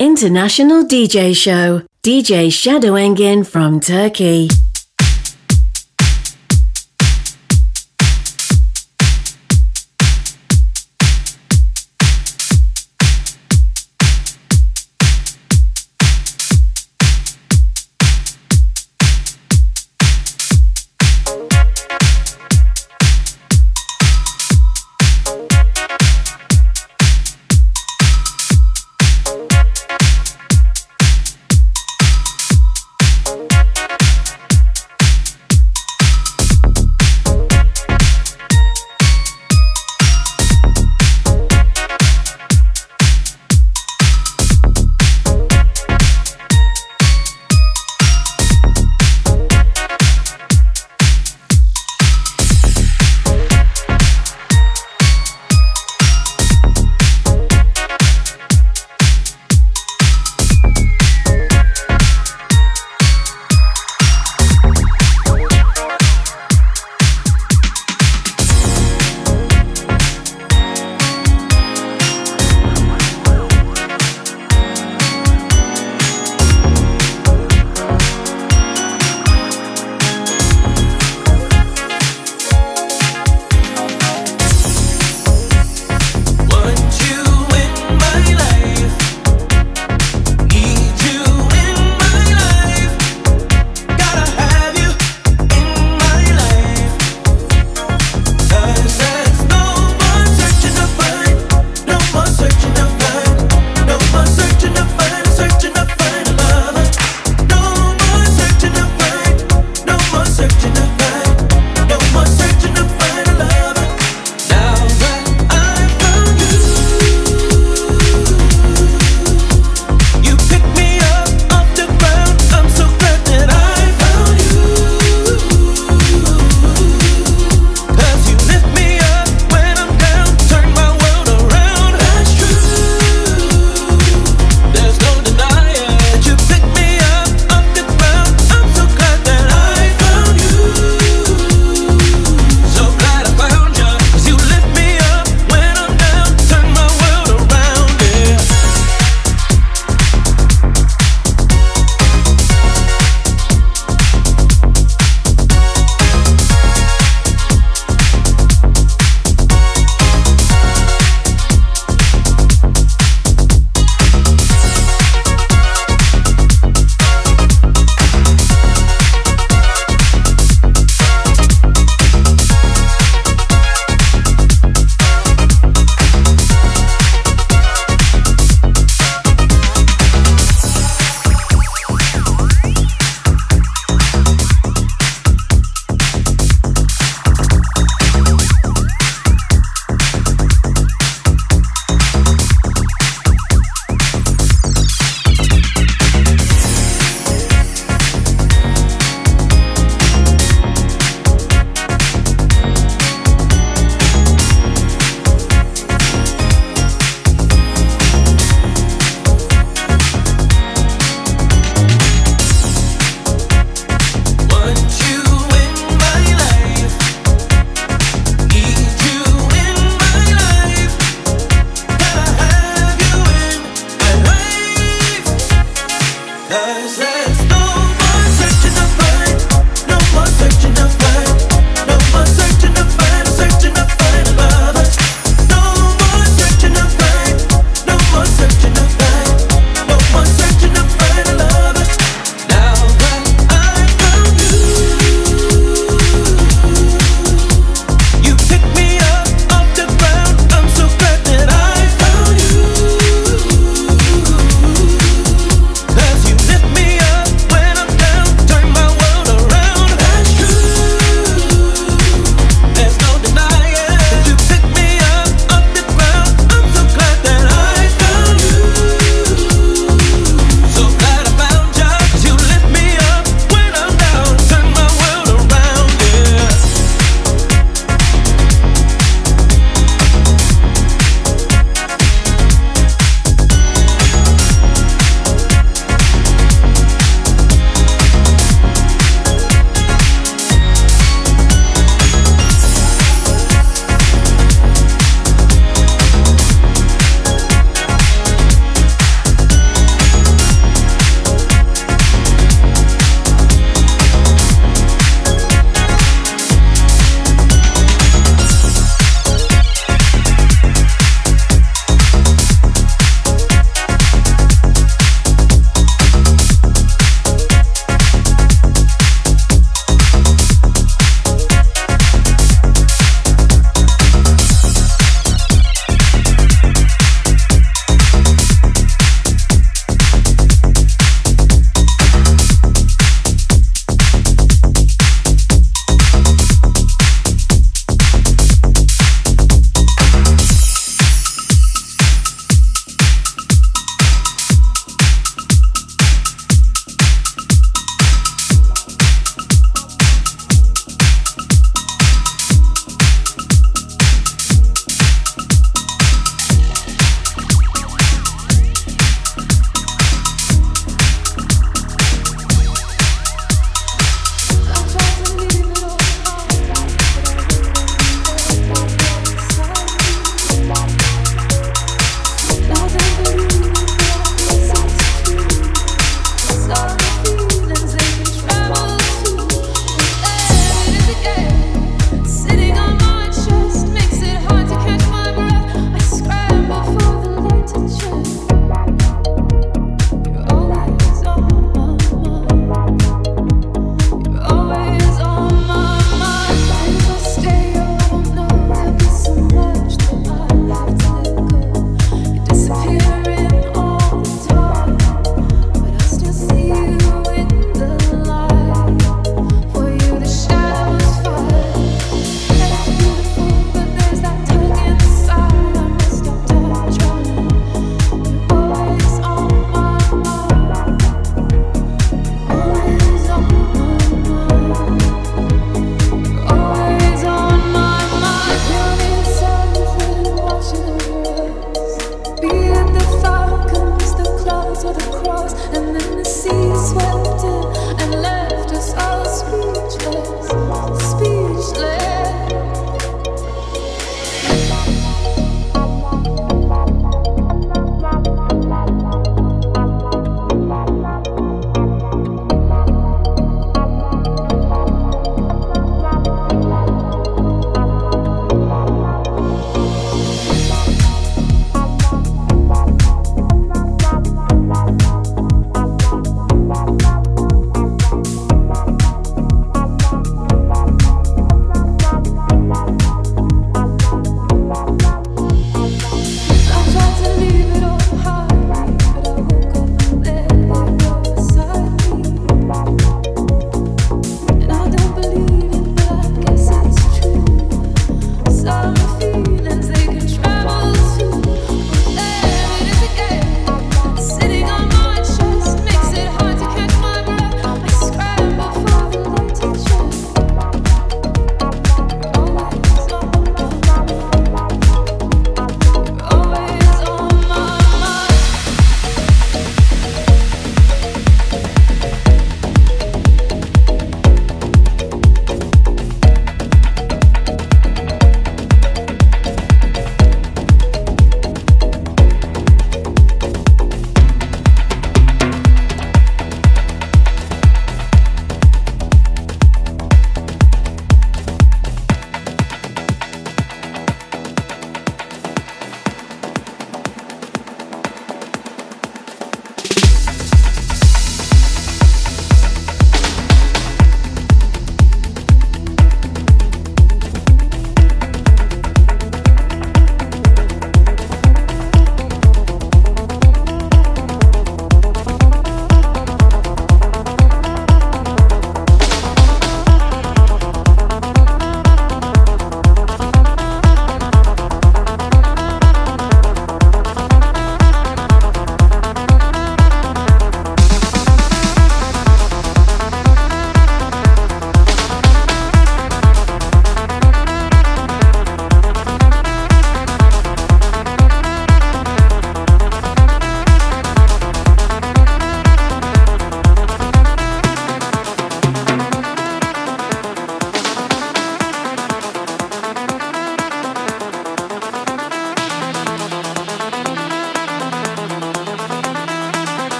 International DJ Show. DJ Shadow Engin from Turkey.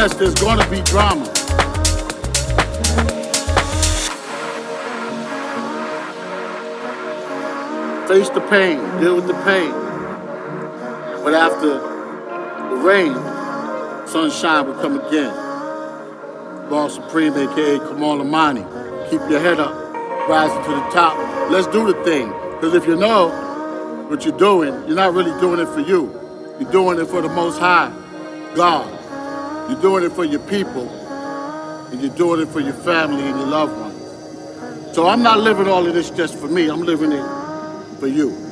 Yes, there's gonna be drama. Face the pain, deal with the pain. But after the rain, sunshine will come again. Boss Supreme, aka Kamal Amani. Keep your head up, rising to the top. Let's do the thing. Because if you know what you're doing, you're not really doing it for you. You're doing it for the Most High, God. You're doing it for your people, and you're doing it for your family and your loved ones. So I'm not living all of this just for me, I'm living it for you.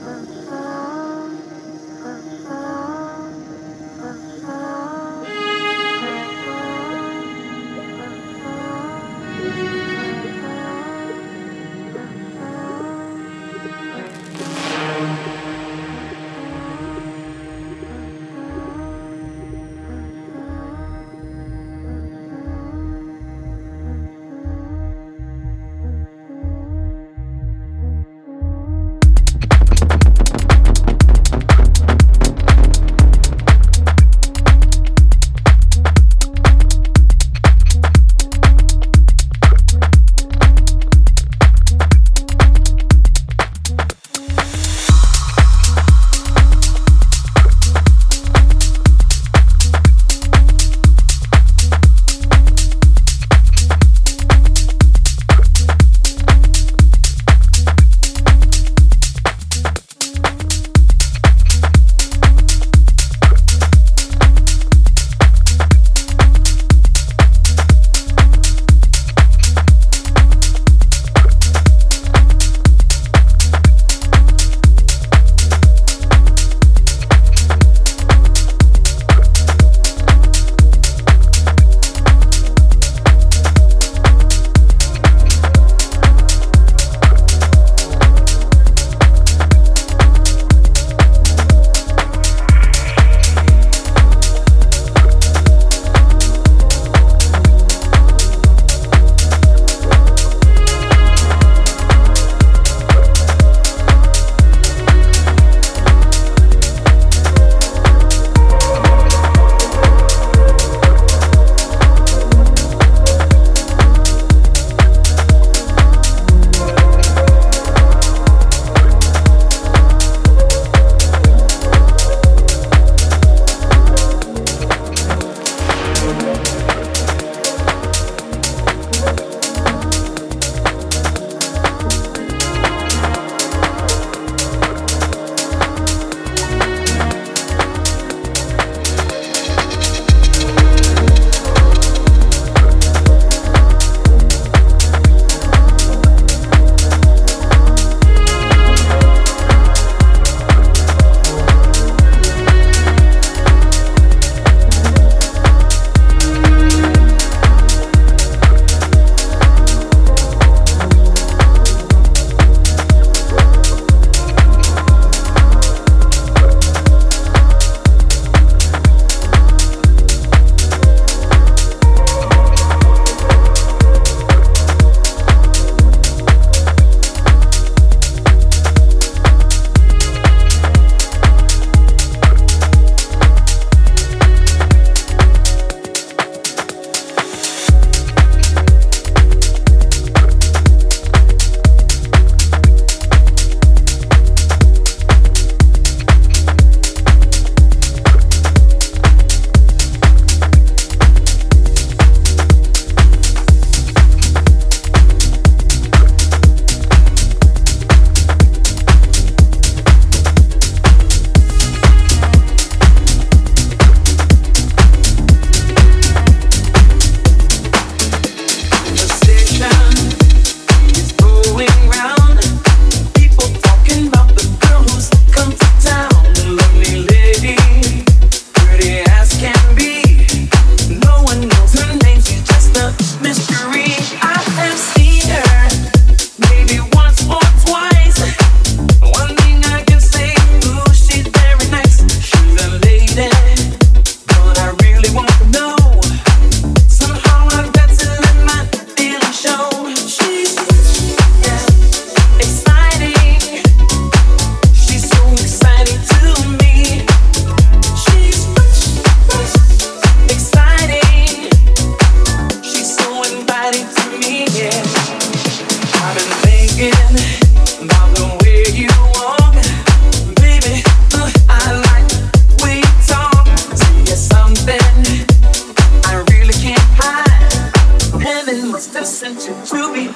Knew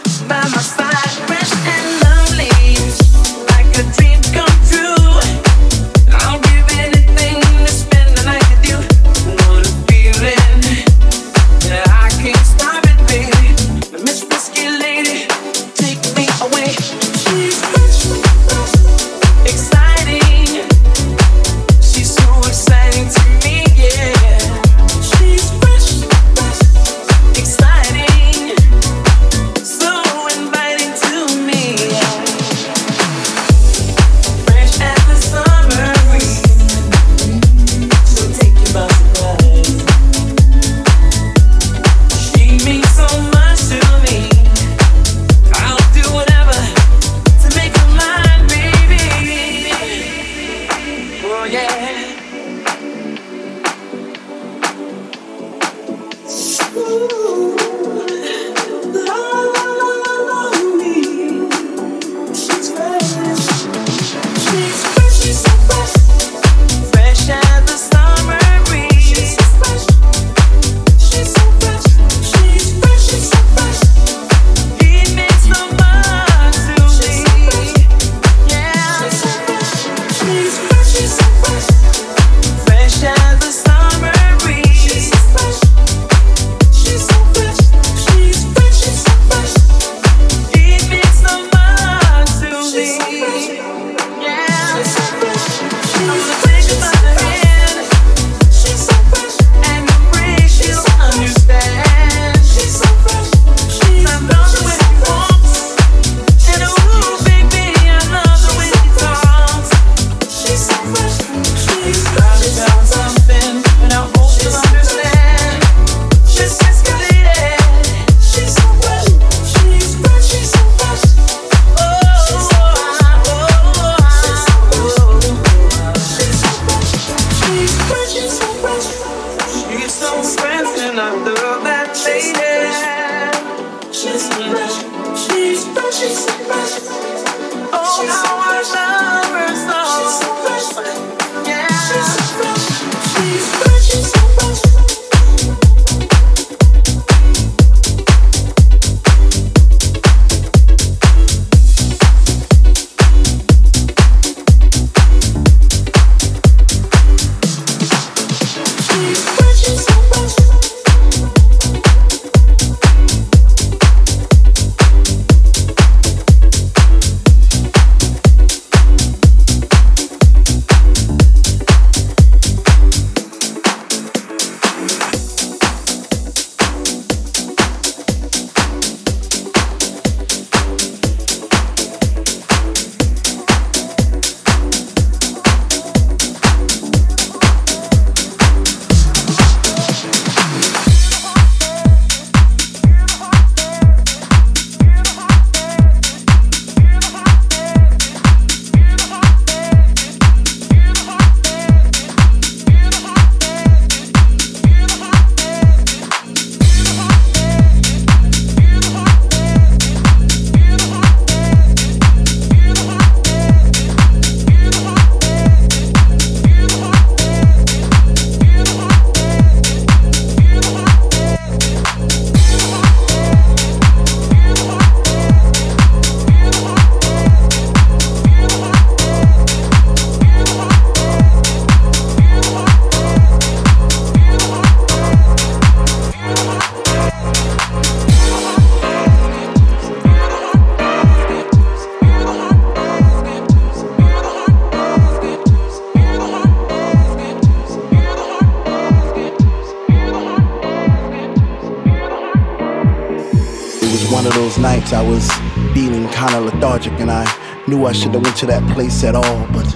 at all, but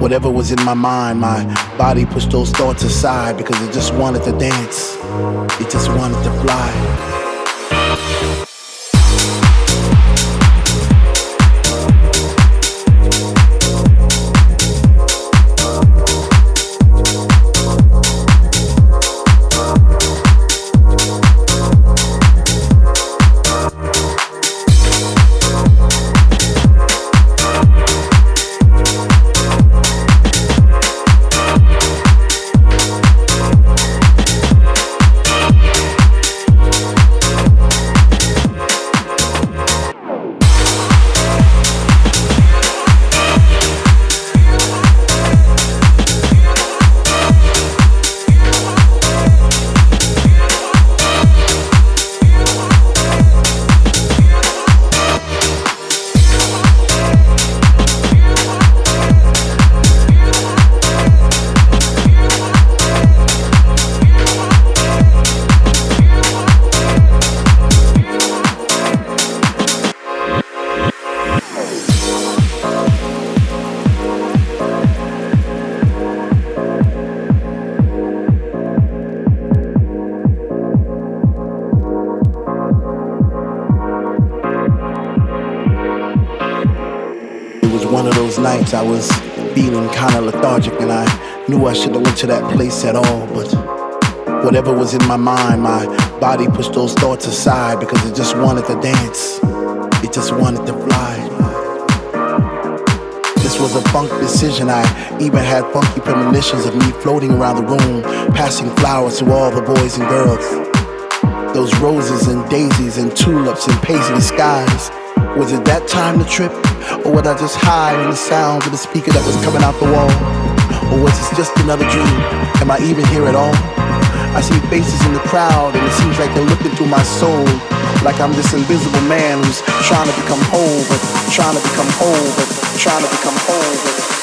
whatever was in my mind, my body pushed those thoughts aside because it just wanted to dance. It just wanted to fly. Nights I was feeling kinda lethargic and I knew I shouldn't have went to that place at all, but whatever was in my mind, my body pushed those thoughts aside because it just wanted to dance. It just wanted to fly. This was a funk decision. I even had funky premonitions of me floating around the room, passing flowers to all the boys and girls. Those roses and daisies and tulips and paisley skies. Was it that time to trip? Or was I just high on the sound of the speaker that was coming out the wall? Or was this just another dream? Am I even here at all? I see faces in the crowd and it seems like they're looking through my soul. Like I'm this invisible man who's trying to become whole, but trying to become whole, but trying to become whole, but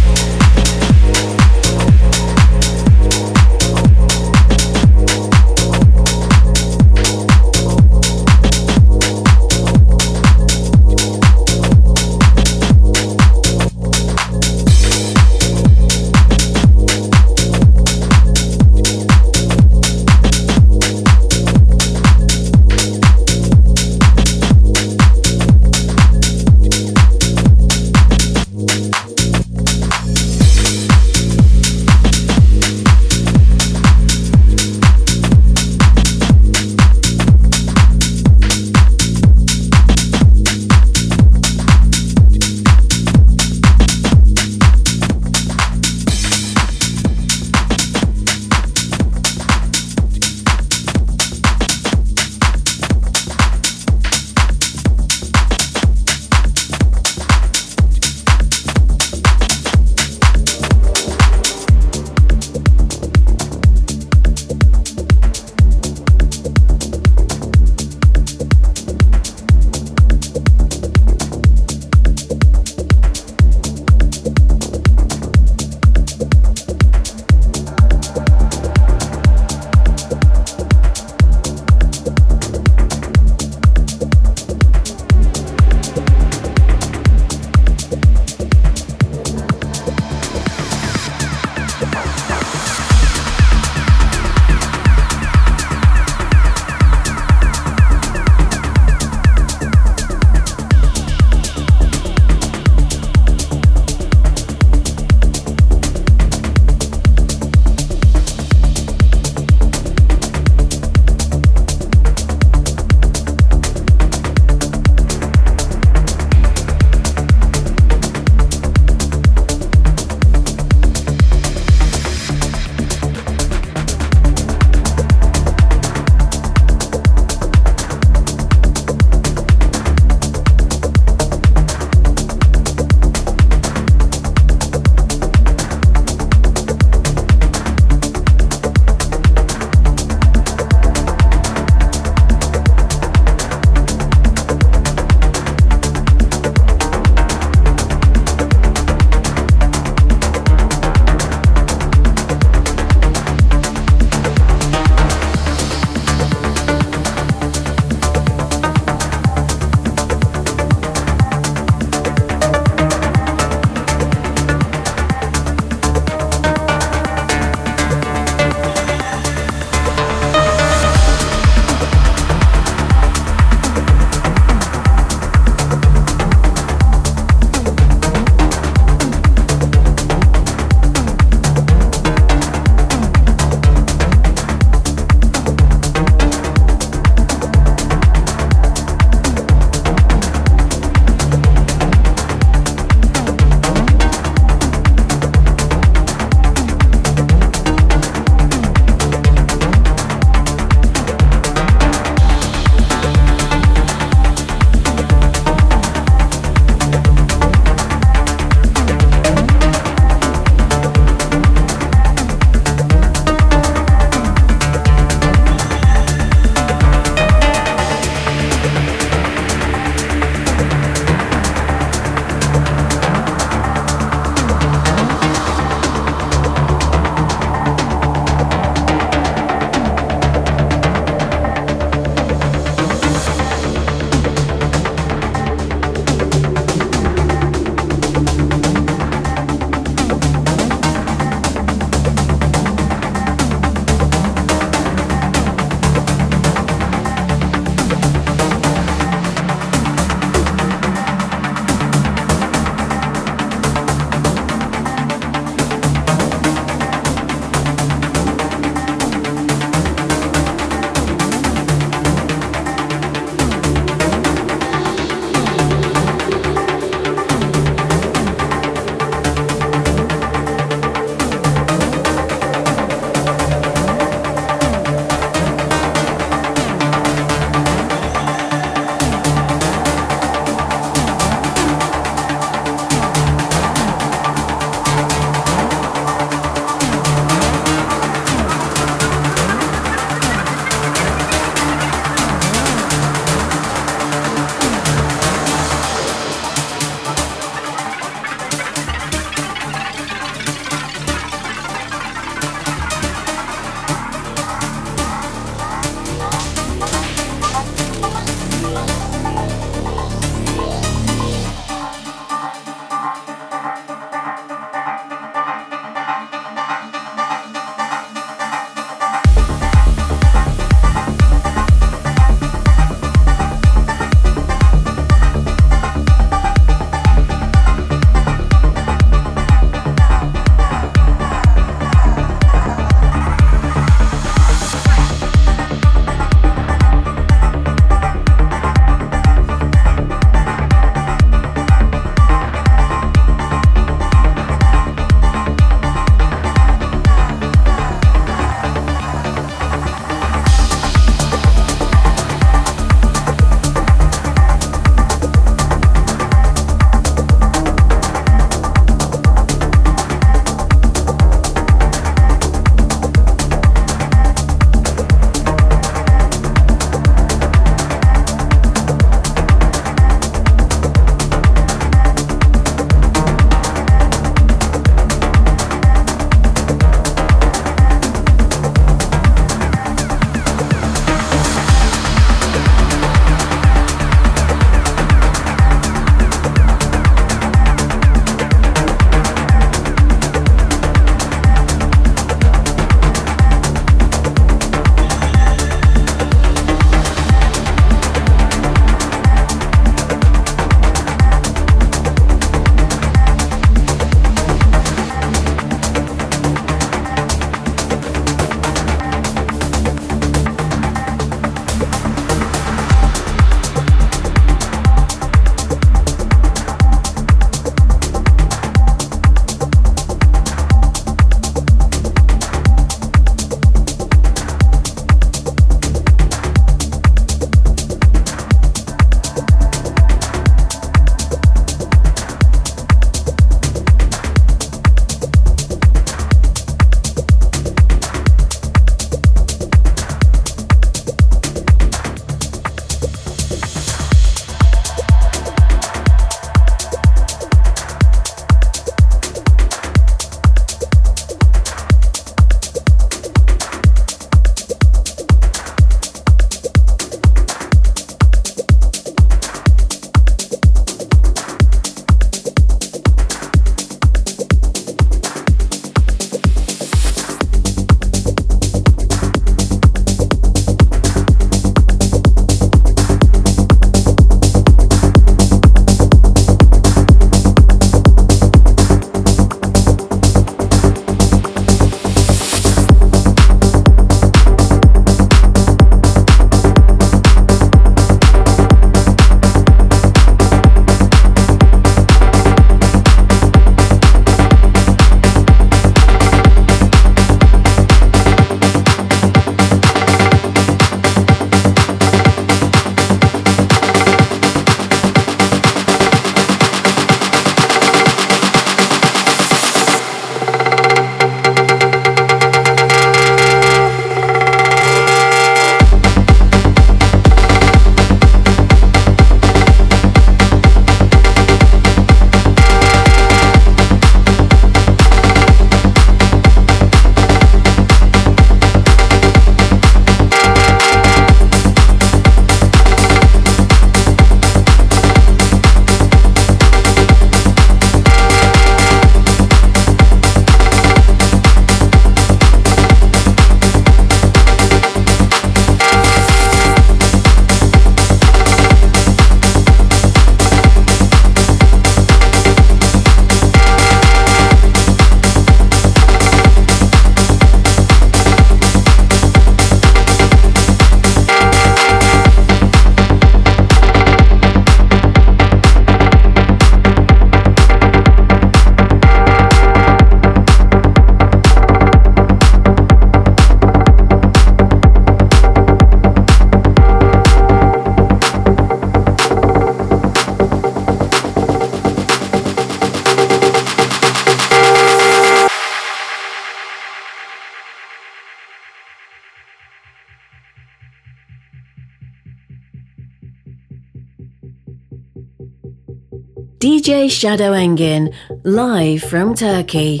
DJ Shadow Engin, live from Turkey.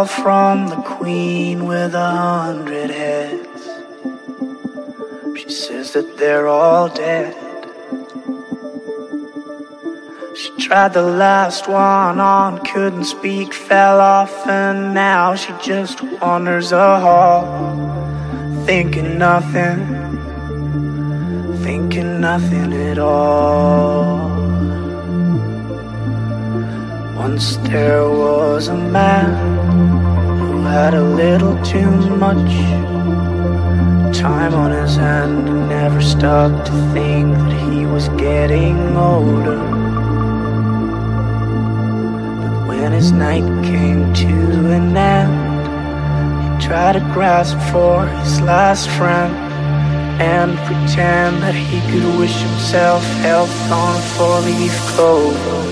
Call from the queen with a hundred heads. She says that they're all dead. She tried the last one on, couldn't speak, fell off, and now she just wanders a hall, thinking nothing, thinking nothing at all. Once there was a man had a little too much time on his hand and never stopped to think that he was getting older. But when his night came to an end, he tried to grasp for his last friend and pretend that he could wish himself health on a four-leaf clover.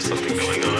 something going on.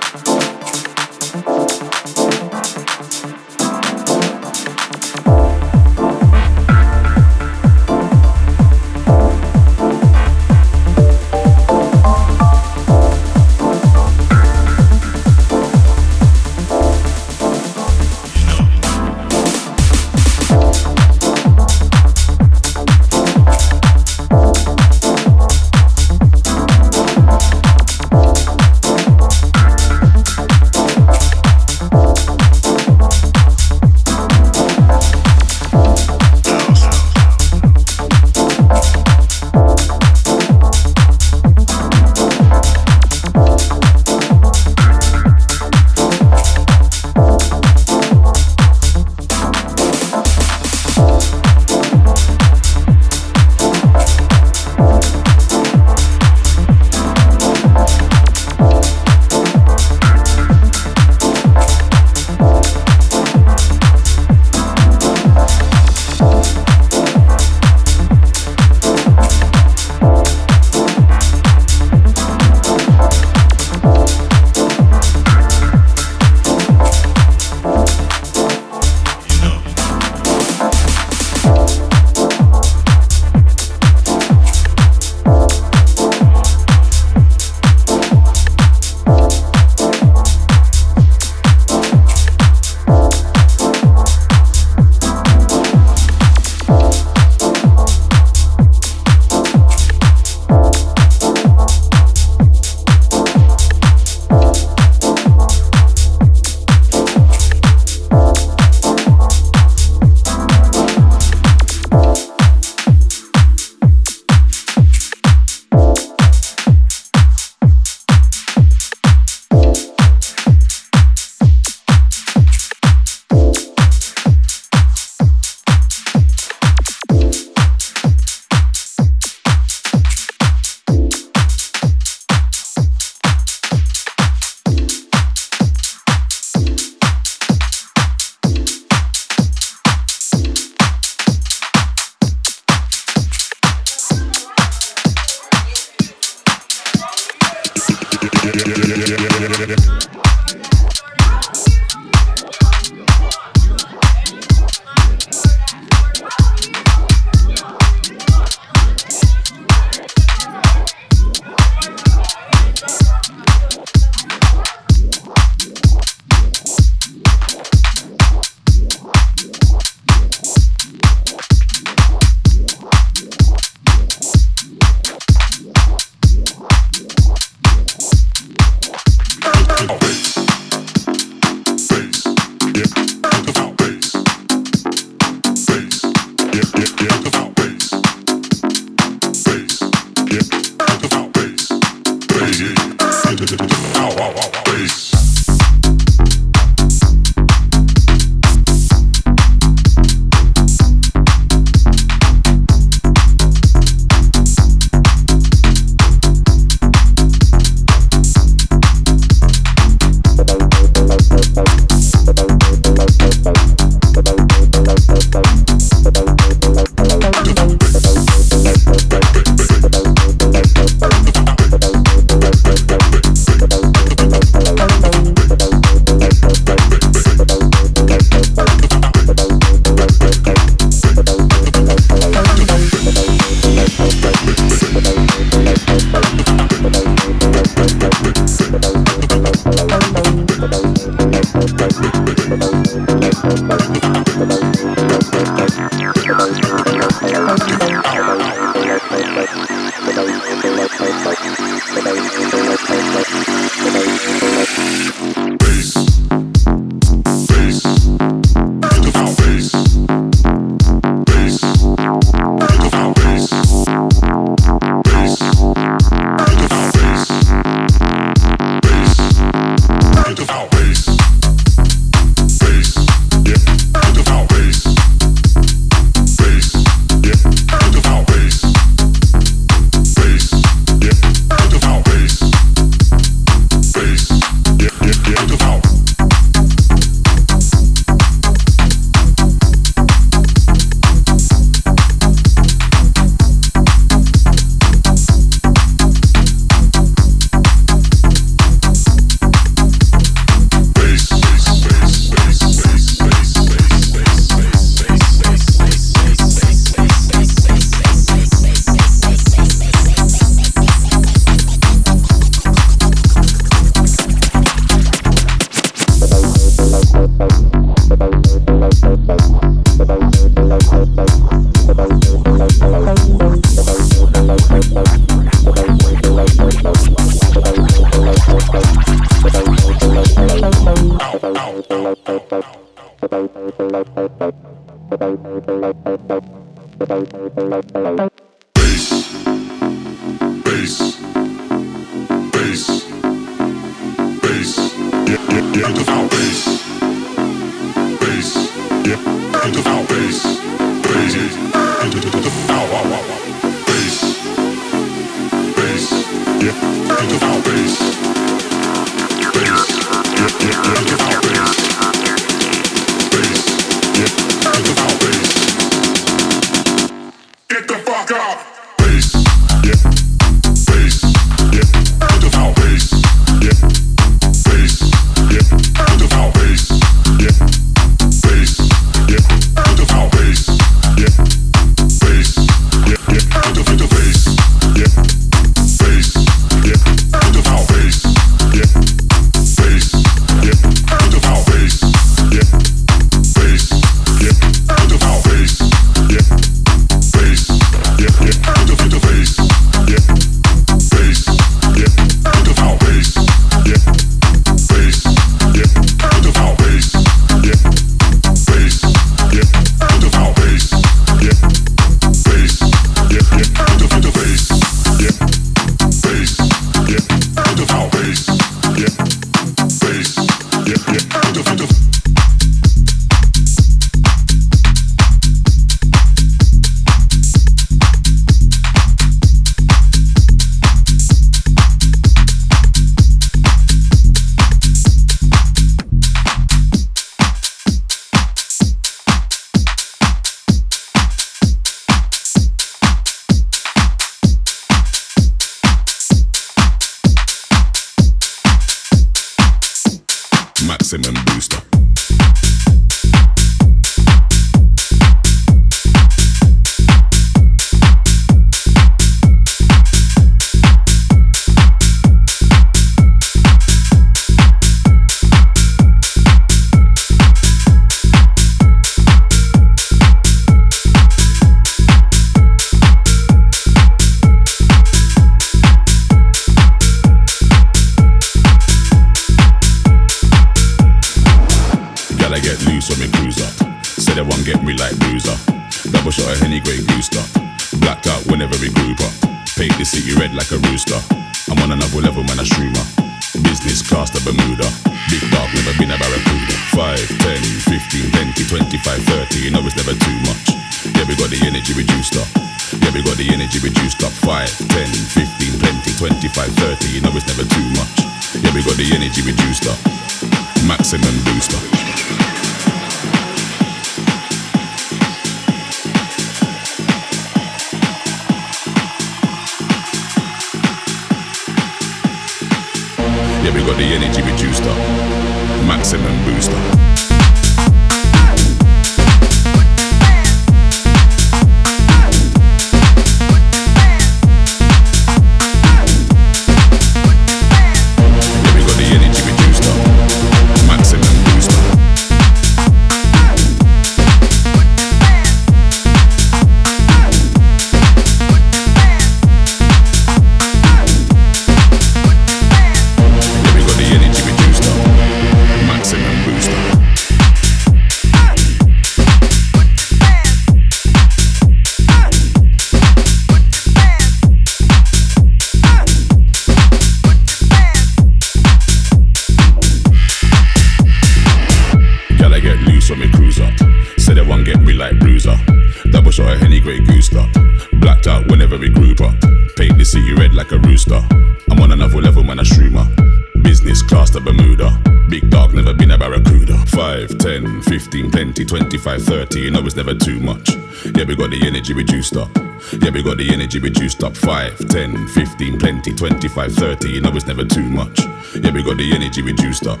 5, 10, 15, plenty, 25, 30, you know it's never too much. Yeah, we got the energy reduced up.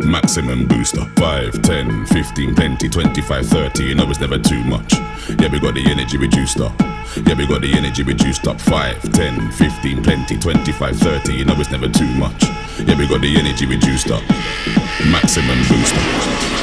Maximum booster. 5, 10, 15, plenty, 25, 30, you know it's never too much. Yeah, we got the energy reduced up. Yeah, we got the energy reduced up 5, 10, 15, plenty, 25, 30. You know it's never too much. Yeah, we got the energy reduced up. Maximum booster.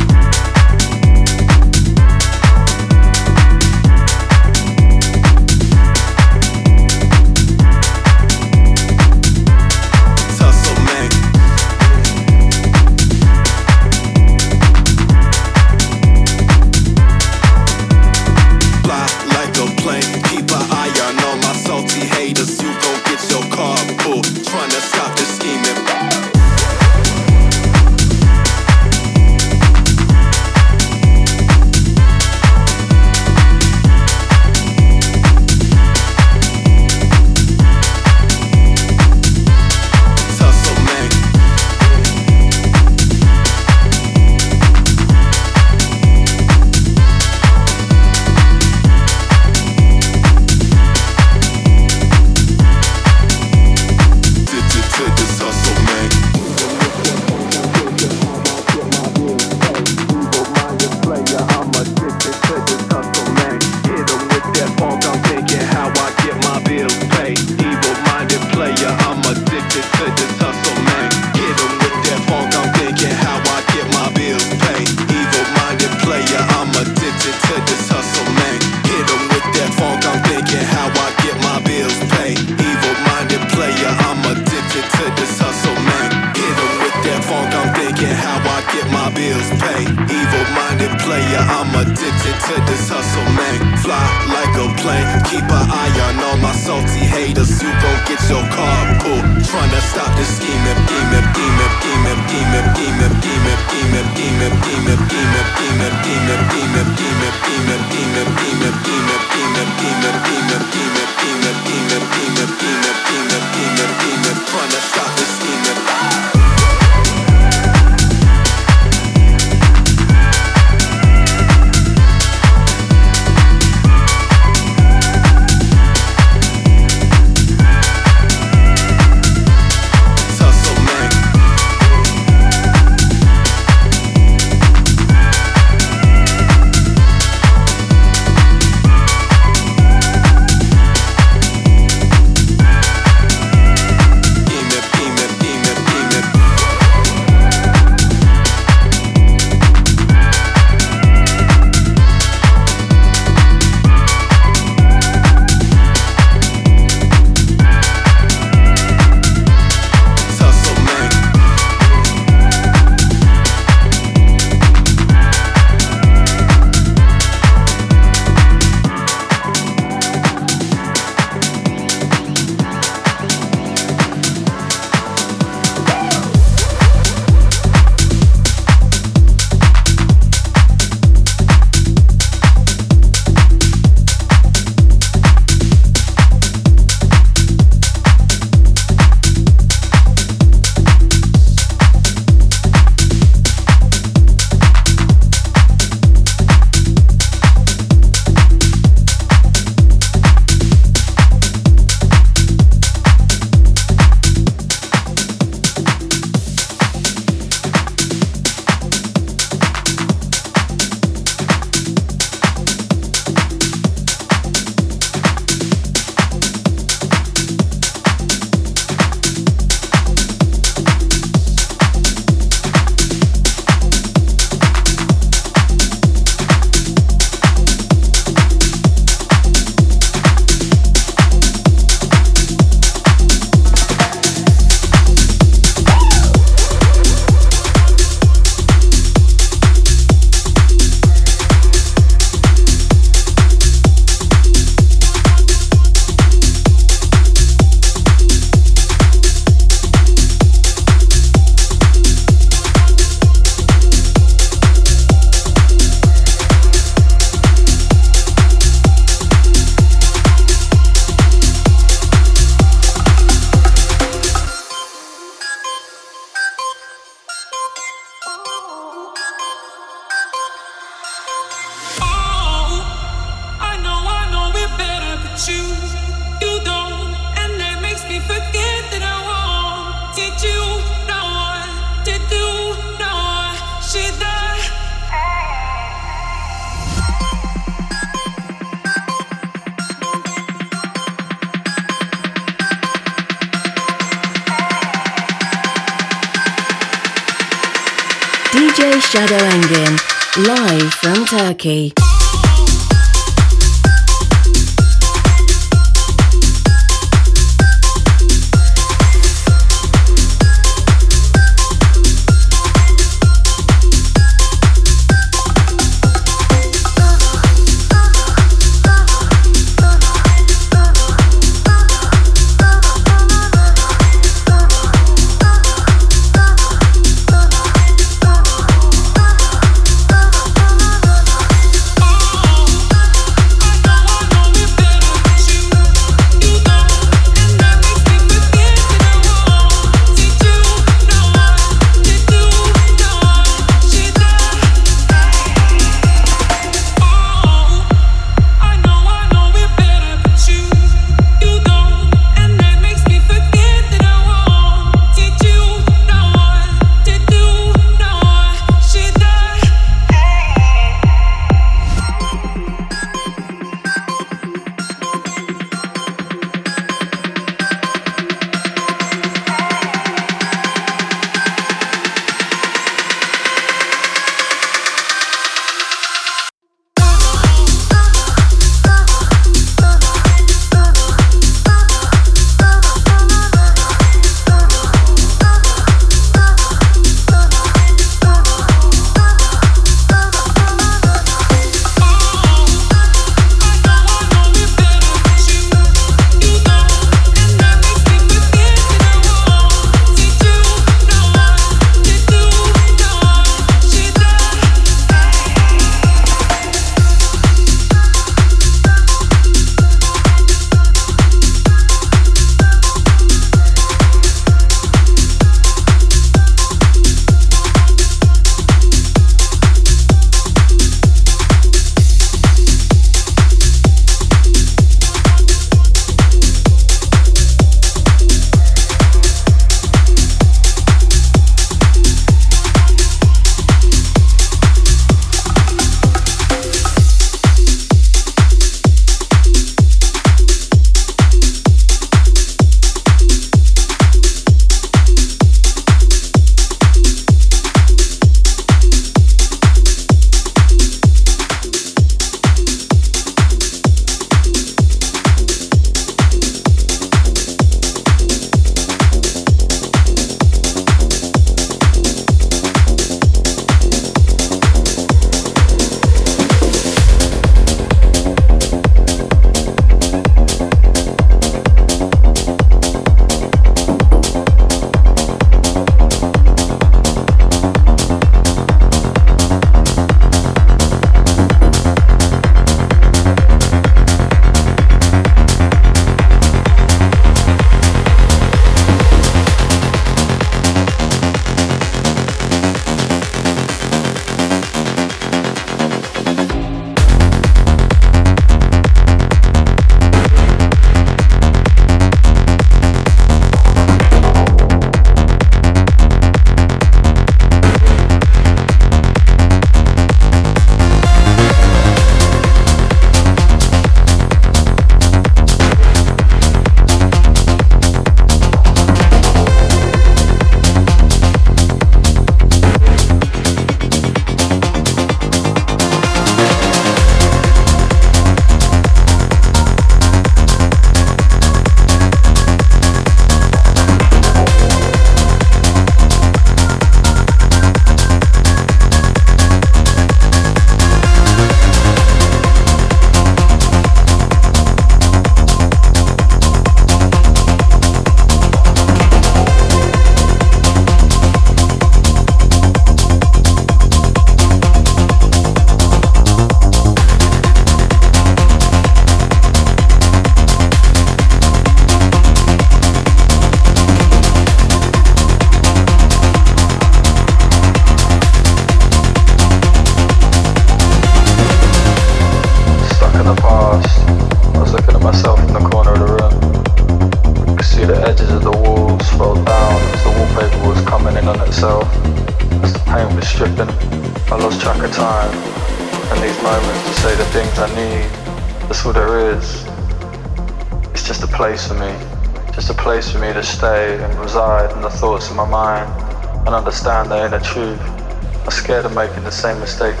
Same mistake